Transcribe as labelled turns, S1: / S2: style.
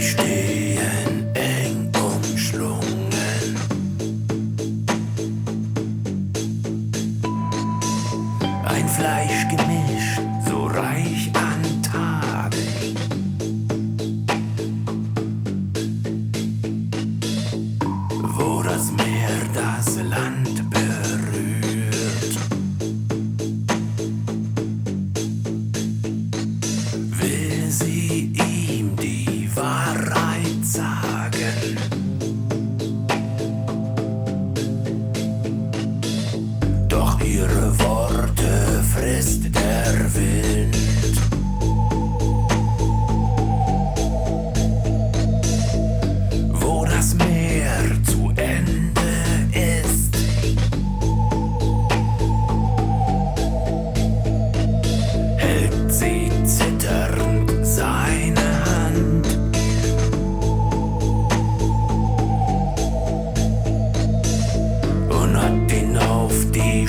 S1: stehen eng umschlungen. Ein Fleischgemisch, so reich an Tadeln. Wo das Meer das Land berührt. Hat ihn auf die